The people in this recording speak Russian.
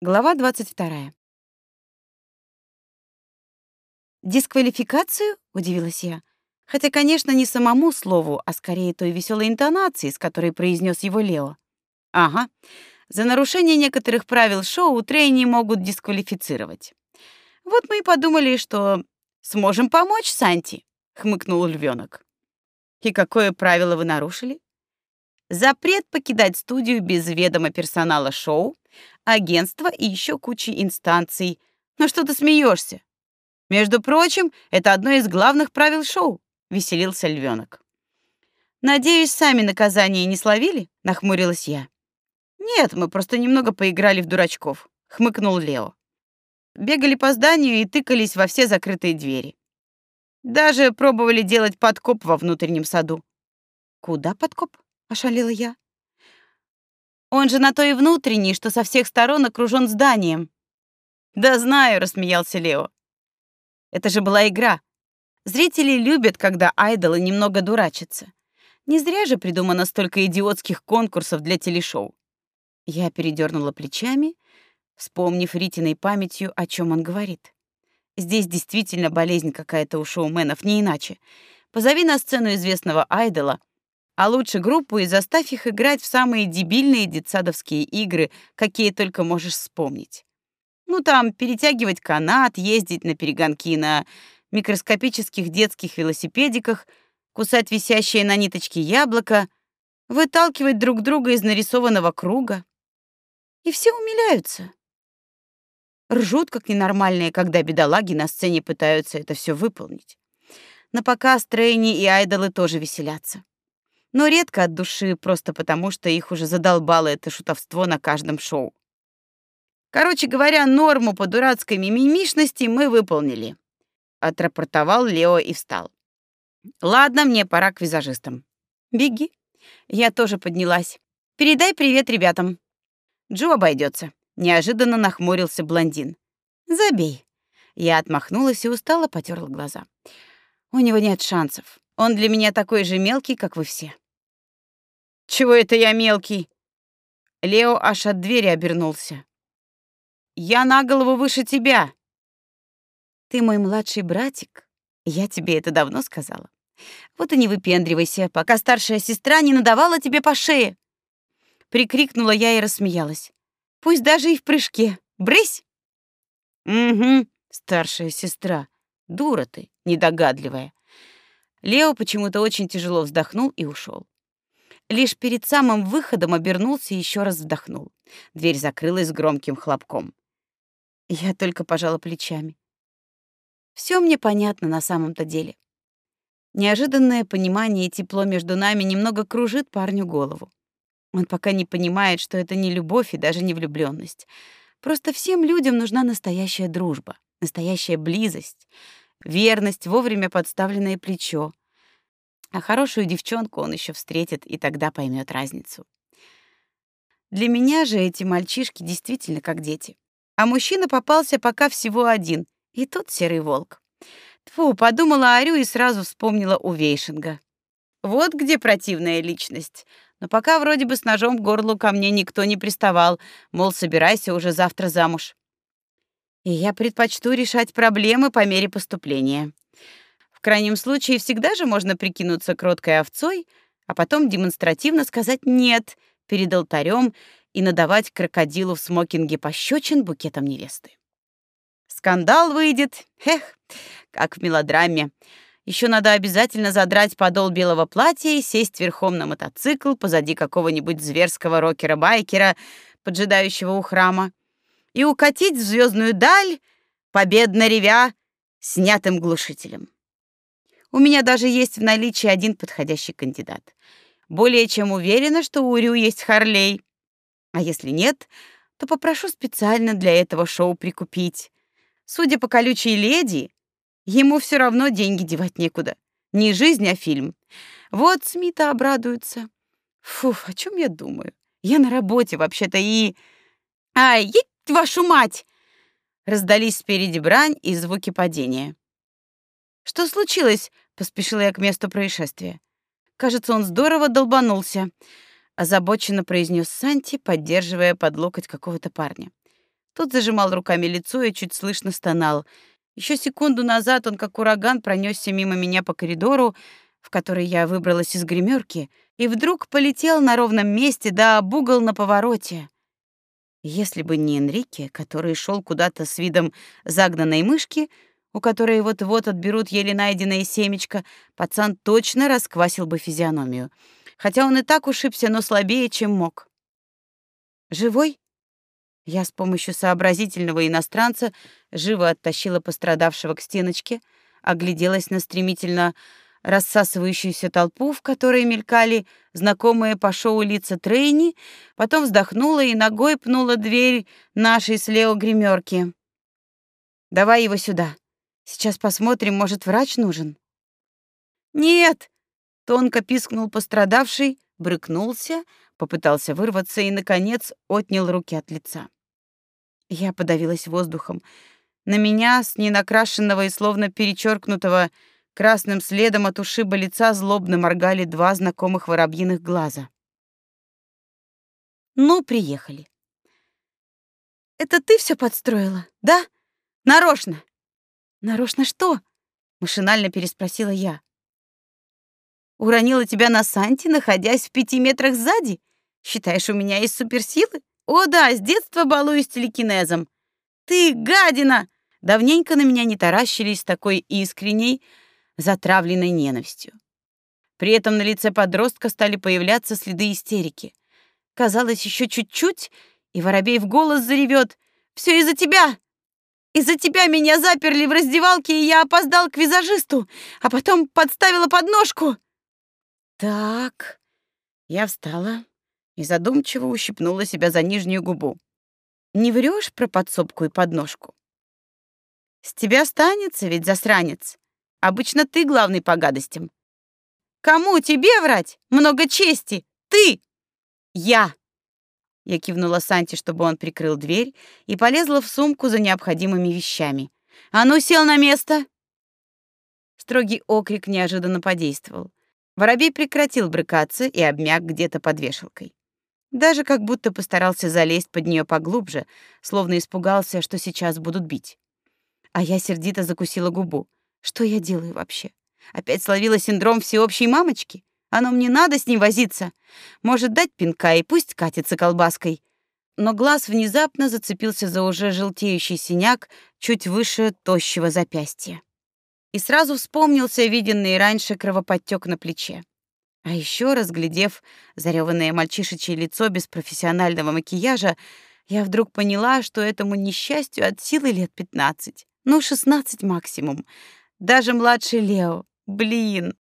Глава 22. Дисквалификацию? удивилась я. Хотя, конечно, не самому слову, а скорее той веселой интонации, с которой произнес его Лео. Ага. За нарушение некоторых правил шоу трейни могут дисквалифицировать. Вот мы и подумали, что сможем помочь Санти, хмыкнул львёнок. И какое правило вы нарушили? Запрет покидать студию без ведома персонала шоу, агентства и еще кучи инстанций. Но что ты смеешься? Между прочим, это одно из главных правил шоу, веселился львёнок. Надеюсь, сами наказание не словили? нахмурилась я. Нет, мы просто немного поиграли в дурачков, хмыкнул Лео. Бегали по зданию и тыкались во все закрытые двери. Даже пробовали делать подкоп во внутреннем саду. Куда подкоп? ошалела я. Он же на то и внутренний, что со всех сторон окружен зданием. Да знаю, рассмеялся Лео. Это же была игра. Зрители любят, когда айдолы немного дурачатся. Не зря же придумано столько идиотских конкурсов для телешоу. Я передернула плечами, вспомнив Ритиной памятью, о чем он говорит. Здесь действительно болезнь какая-то у шоуменов, не иначе. Позови на сцену известного айдола, а лучше группу и заставь их играть в самые дебильные детсадовские игры, какие только можешь вспомнить. Ну там перетягивать канат, ездить на перегонки на микроскопических детских велосипедиках, кусать висящее на ниточке яблоко, выталкивать друг друга из нарисованного круга. И все умиляются. Ржут как ненормальные, когда бедолаги на сцене пытаются это все выполнить. На показ трейни и айдолы тоже веселятся. Но редко от души, просто потому что их уже задолбало это шутовство на каждом шоу. Короче говоря, норму по дурацкой мимимишности мы выполнили. Отрапортовал Лео и встал. Ладно, мне пора к визажистам. Беги. Я тоже поднялась. Передай привет ребятам. Джо обойдется. Неожиданно нахмурился блондин. Забей. Я отмахнулась и устало потёрла глаза. У него нет шансов. Он для меня такой же мелкий, как вы все. Чего это я мелкий? Лео аж от двери обернулся. Я на голову выше тебя. Ты мой младший братик. Я тебе это давно сказала. Вот и не выпендривайся, пока старшая сестра не надавала тебе по шее. Прикрикнула я и рассмеялась. Пусть даже и в прыжке. Брысь. Угу, старшая сестра. Дура ты, недогадливая. Лео почему-то очень тяжело вздохнул и ушел. Лишь перед самым выходом обернулся и еще раз вдохнул. Дверь закрылась громким хлопком. Я только пожала плечами. Все мне понятно на самом-то деле. Неожиданное понимание и тепло между нами немного кружит парню голову. Он пока не понимает, что это не любовь и даже не влюблённость. Просто всем людям нужна настоящая дружба, настоящая близость, верность, вовремя подставленное плечо. А хорошую девчонку он еще встретит и тогда поймет разницу. Для меня же эти мальчишки действительно как дети. А мужчина попался пока всего один, и тот серый волк. Тфу, подумала Арю и сразу вспомнила у Вейшинга. Вот где противная личность. Но пока вроде бы с ножом к горлу ко мне никто не приставал, мол, собирайся уже завтра замуж. И я предпочту решать проблемы по мере поступления. В крайнем случае всегда же можно прикинуться кроткой овцой, а потом демонстративно сказать «нет» перед алтарем и надавать крокодилу в смокинге пощечин букетом невесты. Скандал выйдет, эх, как в мелодраме. Еще надо обязательно задрать подол белого платья и сесть верхом на мотоцикл позади какого-нибудь зверского рокера-байкера, поджидающего у храма, и укатить в звездную даль, победно ревя, снятым глушителем. У меня даже есть в наличии один подходящий кандидат. Более чем уверена, что у Рю есть Харлей. А если нет, то попрошу специально для этого шоу прикупить. Судя по колючей леди, ему все равно деньги девать некуда. Не жизнь, а фильм. Вот Смита обрадуется. Фу, о чем я думаю? Я на работе вообще-то и... Ай, едь вашу мать! Раздались спереди брань и звуки падения. Что случилось? Поспешила я к месту происшествия. Кажется, он здорово долбанулся озабоченно произнес Санти, поддерживая под локоть какого-то парня. Тот зажимал руками лицо и чуть слышно стонал. Еще секунду назад он, как ураган, пронесся мимо меня по коридору, в который я выбралась из гримерки, и вдруг полетел на ровном месте, да об на повороте. Если бы не Энрике, который шел куда-то с видом загнанной мышки, у которой вот-вот отберут еле найденное семечко, пацан точно расквасил бы физиономию. Хотя он и так ушибся, но слабее, чем мог. «Живой?» Я с помощью сообразительного иностранца живо оттащила пострадавшего к стеночке, огляделась на стремительно рассасывающуюся толпу, в которой мелькали знакомые по шоу лица Трейни, потом вздохнула и ногой пнула дверь нашей с гримерки. «Давай его сюда. Сейчас посмотрим, может, врач нужен?» «Нет!» — тонко пискнул пострадавший, брыкнулся, попытался вырваться и, наконец, отнял руки от лица. Я подавилась воздухом. На меня с ненакрашенного и словно перечеркнутого Красным следом от ушиба лица злобно моргали два знакомых воробьиных глаза. Ну, приехали. Это ты все подстроила, да? Нарочно. Нарочно что? машинально переспросила я. Уронила тебя на Санте, находясь в пяти метрах сзади? Считаешь, у меня есть суперсилы? О да, с детства балуюсь телекинезом. Ты гадина! Давненько на меня не таращились такой искренней, затравленной ненавистью. При этом на лице подростка стали появляться следы истерики. Казалось, еще чуть-чуть, и воробей в голос заревет: "Все из-за тебя! Из-за тебя меня заперли в раздевалке, и я опоздал к визажисту, а потом подставила подножку". Так. Я встала и задумчиво ущипнула себя за нижнюю губу. Не врешь про подсобку и подножку? С тебя останется ведь засранец. Обычно ты главный по гадостям. Кому тебе врать? Много чести. Ты. Я. Я кивнула Санте, чтобы он прикрыл дверь, и полезла в сумку за необходимыми вещами. А ну сел на место. Строгий окрик неожиданно подействовал. Воробей прекратил брыкаться и обмяк где-то под вешалкой. Даже как будто постарался залезть под нее поглубже, словно испугался, что сейчас будут бить. А я сердито закусила губу. Что я делаю вообще? Опять словила синдром всеобщей мамочки? Оно мне надо с ним возиться. Может, дать пинка и пусть катится колбаской. Но глаз внезапно зацепился за уже желтеющий синяк чуть выше тощего запястья. И сразу вспомнился виденный раньше кровоподтек на плече. А еще разглядев зареванное мальчишечье лицо без профессионального макияжа, я вдруг поняла, что этому несчастью от силы лет пятнадцать, ну, шестнадцать максимум. Даже младший Лео. Блин.